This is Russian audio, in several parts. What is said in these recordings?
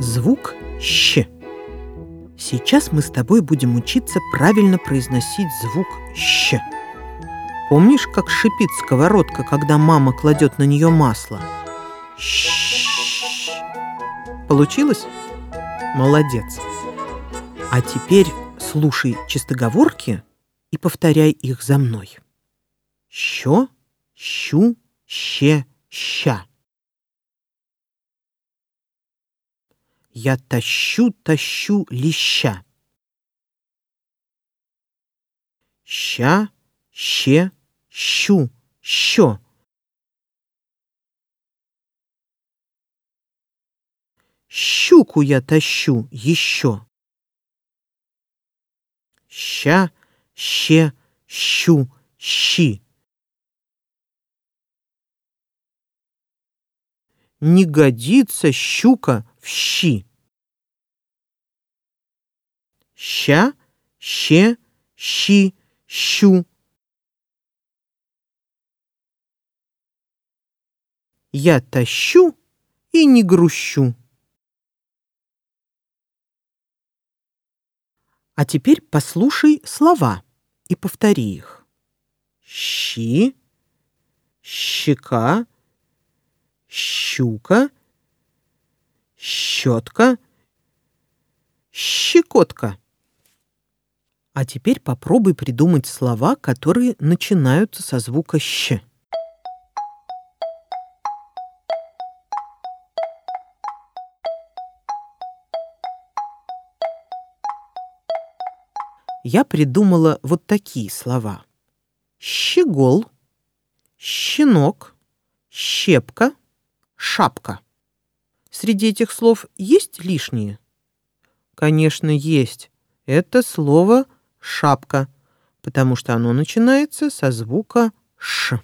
Звук «щ». Сейчас мы с тобой будем учиться правильно произносить звук «щ». Помнишь, как шипит сковородка, когда мама кладет на нее масло? Щ. Получилось? Молодец. А теперь слушай чистоговорки и повторяй их за мной. Що, щу, ще, ща. Я тащу, тащу леща. Ща, ще, щу, що. Щуку я тащу еще. Ща, ще, щу, щи. Не годится щука щи. Ща, ще, щи, щу. Я тащу и не грущу. А теперь послушай слова и повтори их. Щи, щека, щука, щетка, щекотка. А теперь попробуй придумать слова, которые начинаются со звука «щ». Я придумала вот такие слова. Щегол, щенок, щепка, шапка. Среди этих слов есть лишние? Конечно, есть. Это слово «шапка», потому что оно начинается со звука «ш».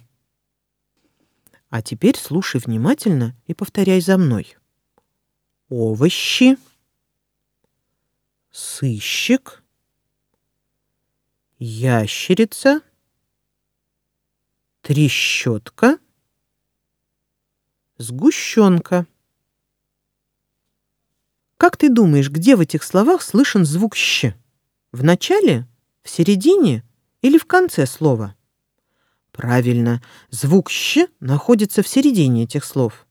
А теперь слушай внимательно и повторяй за мной. Овощи, сыщик, ящерица, трещотка, сгущенка. Как ты думаешь, где в этих словах слышен звук «щ»? В начале, в середине или в конце слова? Правильно, звук «щ» находится в середине этих слов.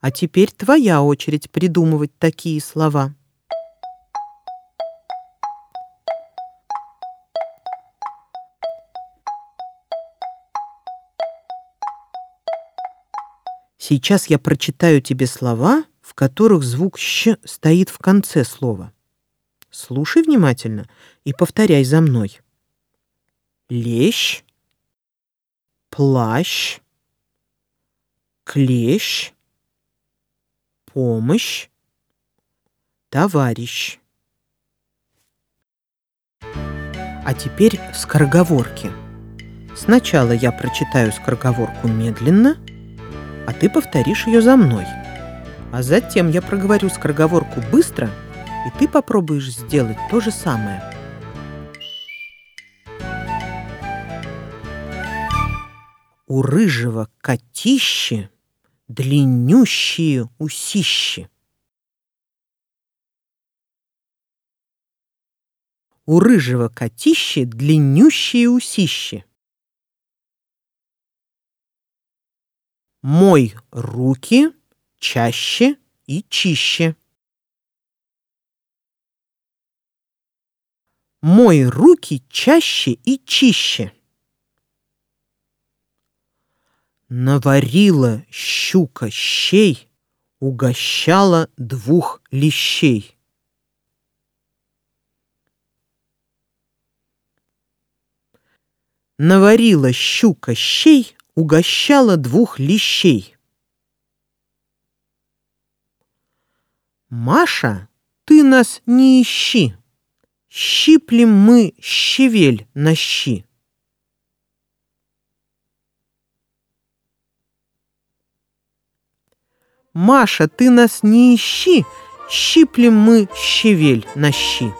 А теперь твоя очередь придумывать такие слова. Сейчас я прочитаю тебе слова, в которых звук «щ» стоит в конце слова. Слушай внимательно и повторяй за мной. Лещ, плащ, клещ, помощь, товарищ. А теперь скороговорки. Сначала я прочитаю скороговорку медленно, а ты повторишь ее за мной. А затем я проговорю скороговорку быстро, и ты попробуешь сделать то же самое. У рыжего котищи длиннющие усищи. У рыжего котищи длиннющие усищи. Мой руки чаще и чище. Мой руки чаще и чище. Наварила щука щей, угощала двух лещей. Наварила щука щей, угощала двух лещей. «Маша, ты нас не ищи! Щиплем мы щевель на щи!» «Маша, ты нас не ищи, щиплем мы щевель на щи!»